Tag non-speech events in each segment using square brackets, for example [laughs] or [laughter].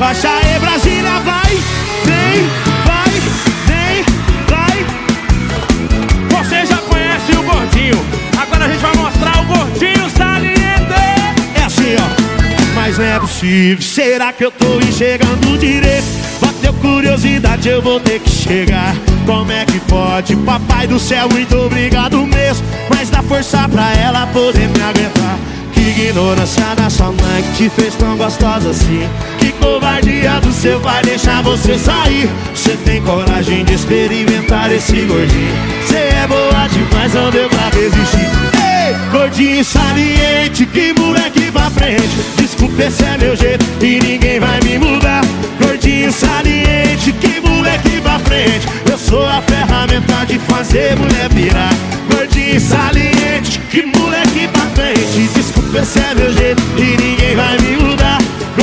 Arrocha aí, Brasília, vai, vem, vai, vem, vai. Você já conhece o gordinho, agora a gente vai mostrar o gordinho saliente. É assim, ó. Mas não é possível, será que eu tô enxergando direito? Bateu curiosidade, eu vou ter que chegar. Como é que pode? Papai do céu, muito obrigado mesmo. Mas dá força pra ela poder me aguentar. Que ignorância da sua mãe que te fez tão gostosa assim Que covardia do seu pai deixar você sair. Você tem coragem de experimentar esse gordinho. Você é boa demais, não deu pra resistir. Ei, gordinho saliente, que moleque pra frente. Desculpa, esse é meu jeito e ninguém vai me mudar. Gordinho saliente, que moleque pra frente. Eu sou a ferramenta de fazer mulher virar. Gordinho saliente, que moleque pra frente. Desculpa, esse é meu jeito e ninguém vai me mudar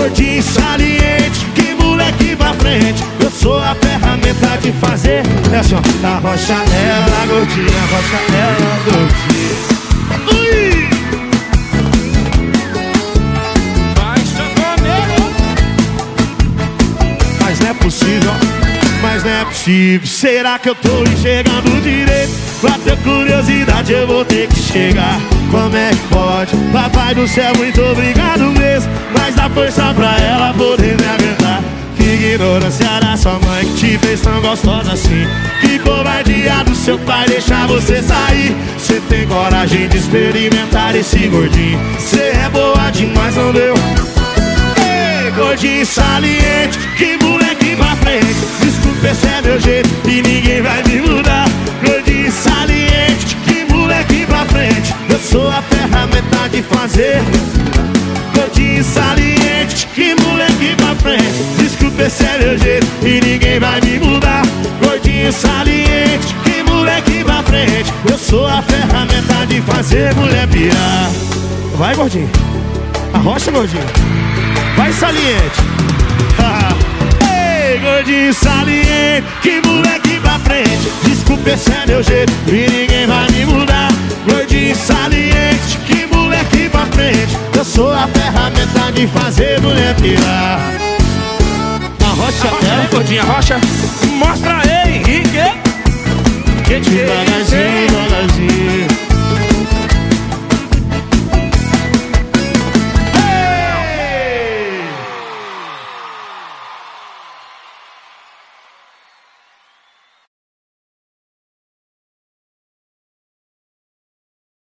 Gordinho saliente, que moleque pra frente Eu sou a ferramenta de fazer É só a rocha ela, gordinha, rocha ela, gordinha Ui! Mas não é possível, mas não é possível Será que eu tô enxergando direito? Bateu curiosidade, eu vou ter que chegar Como é que pode? Papai do céu, muito obrigado mesmo Mas dá força pra ela poder me aguentar. Que ignorância da sua mãe que te fez tão gostosa assim. Que covardia do seu pai deixar você sair. Você tem coragem de experimentar esse gordinho. Você é boa demais, não deu? Ei, gordinho saliente, que moleque pra frente Desculpa, esse é meu jeito e ninguém vai me mudar. Gordinho saliente, que moleque pra frente Eu sou a ferramenta de fazer meu jeito e ninguém vai me mudar. Gordinho saliente, que moleque pra frente. Eu sou a ferramenta de fazer mulher pirar Vai, gordinho. Arrocha, gordinho. Vai saliente. [laughs] Ei, gordinho saliente Que moleque pra frente. Desculpa, esse é meu jeito E ninguém vai me mudar. Gordinho saliente Que moleque pra frente. Eu sou a ferramenta de fazer mulher pirar Arrocha Arrocha, gordinha, arrocha. Mostra aí, Henrique. Devagarzinho, devagarzinho